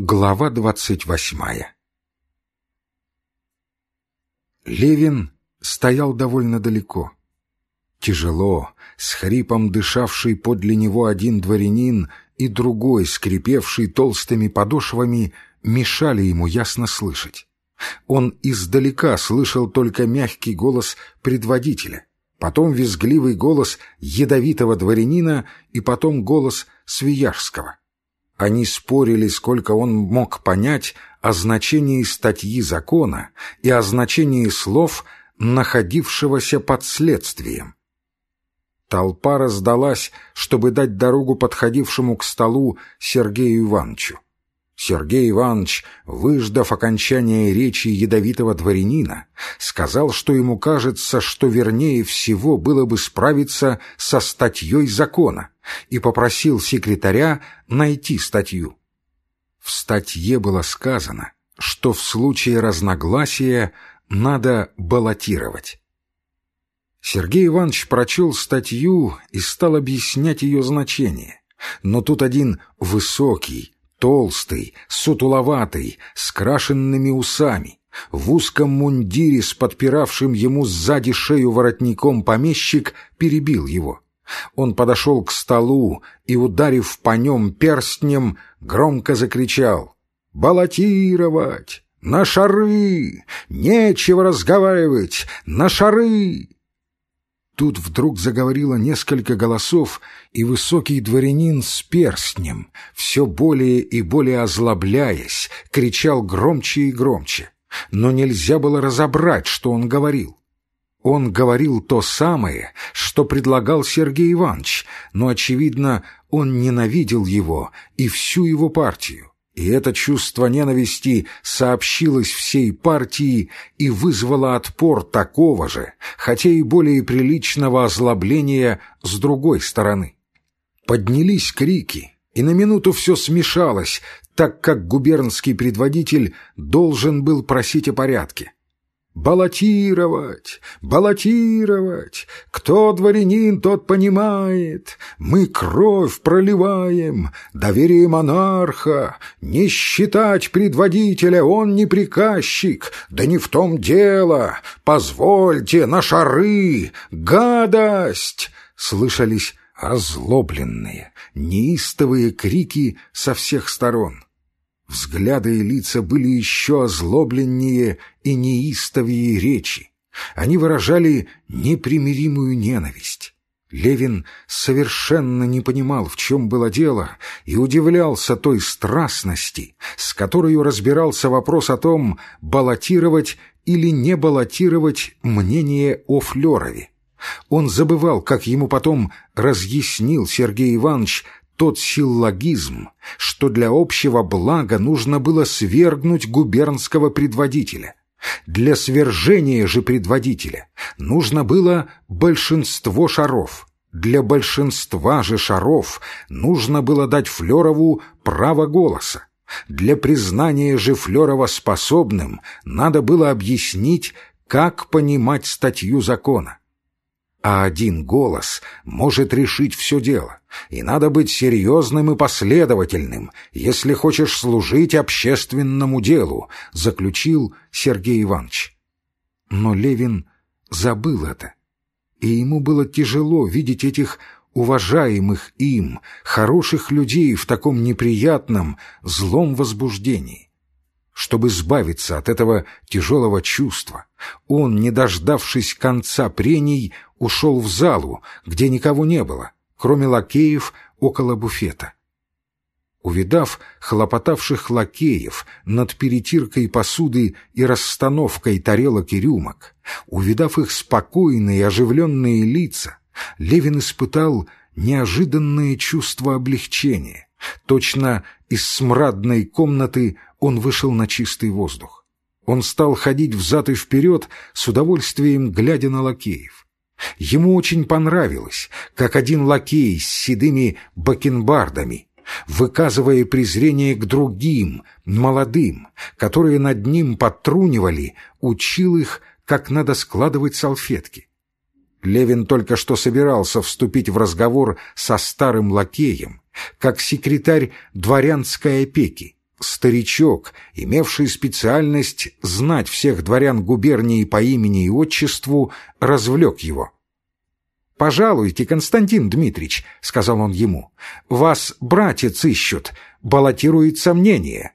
Глава двадцать восьмая Левин стоял довольно далеко. Тяжело, с хрипом дышавший подле него один дворянин и другой, скрипевший толстыми подошвами, мешали ему ясно слышать. Он издалека слышал только мягкий голос предводителя, потом визгливый голос ядовитого дворянина и потом голос Свияжского. Они спорили, сколько он мог понять о значении статьи закона и о значении слов, находившегося под следствием. Толпа раздалась, чтобы дать дорогу подходившему к столу Сергею Ивановичу. Сергей Иванович, выждав окончания речи ядовитого дворянина, сказал, что ему кажется, что вернее всего было бы справиться со статьей закона, и попросил секретаря найти статью. В статье было сказано, что в случае разногласия надо баллотировать. Сергей Иванович прочел статью и стал объяснять ее значение, но тут один высокий, толстый, сутуловатый, с крашенными усами, в узком мундире с подпиравшим ему сзади шею воротником помещик перебил его. Он подошел к столу и, ударив по нем перстнем, громко закричал «Баллотировать! На шары! Нечего разговаривать! На шары!» Тут вдруг заговорило несколько голосов, и высокий дворянин с перстнем, все более и более озлобляясь, кричал громче и громче. Но нельзя было разобрать, что он говорил. Он говорил то самое, что предлагал Сергей Иванович, но, очевидно, он ненавидел его и всю его партию и это чувство ненависти сообщилось всей партии и вызвало отпор такого же, хотя и более приличного озлобления с другой стороны. Поднялись крики, и на минуту все смешалось, так как губернский предводитель должен был просить о порядке. Баллотировать, баллотировать, кто дворянин, тот понимает. Мы кровь проливаем, доверие монарха, не считать предводителя, он не приказчик, да не в том дело. Позвольте, на шары, гадость!» Слышались озлобленные, неистовые крики со всех сторон. Взгляды и лица были еще озлобленнее и неистовее речи. Они выражали непримиримую ненависть. Левин совершенно не понимал, в чем было дело, и удивлялся той страстности, с которой разбирался вопрос о том, баллотировать или не баллотировать мнение о Флерове. Он забывал, как ему потом разъяснил Сергей Иванович тот силлогизм, что для общего блага нужно было свергнуть губернского предводителя. Для свержения же предводителя нужно было большинство шаров. Для большинства же шаров нужно было дать Флерову право голоса. Для признания же Флерова способным надо было объяснить, как понимать статью закона а один голос может решить все дело, и надо быть серьезным и последовательным, если хочешь служить общественному делу», — заключил Сергей Иванович. Но Левин забыл это, и ему было тяжело видеть этих уважаемых им, хороших людей в таком неприятном, злом возбуждении. Чтобы избавиться от этого тяжелого чувства, он, не дождавшись конца прений, ушел в залу, где никого не было, кроме лакеев около буфета. Увидав хлопотавших лакеев над перетиркой посуды и расстановкой тарелок и рюмок, увидав их спокойные и оживленные лица, Левин испытал неожиданное чувство облегчения. Точно из смрадной комнаты он вышел на чистый воздух. Он стал ходить взад и вперед, с удовольствием глядя на лакеев. Ему очень понравилось, как один лакей с седыми бакенбардами, выказывая презрение к другим, молодым, которые над ним подтрунивали, учил их, как надо складывать салфетки. Левин только что собирался вступить в разговор со старым лакеем, как секретарь дворянской опеки, Старичок, имевший специальность знать всех дворян губернии по имени и отчеству, развлек его. «Пожалуйте, Константин Дмитрич», — сказал он ему, — «вас братец ищут, баллотирует сомнение.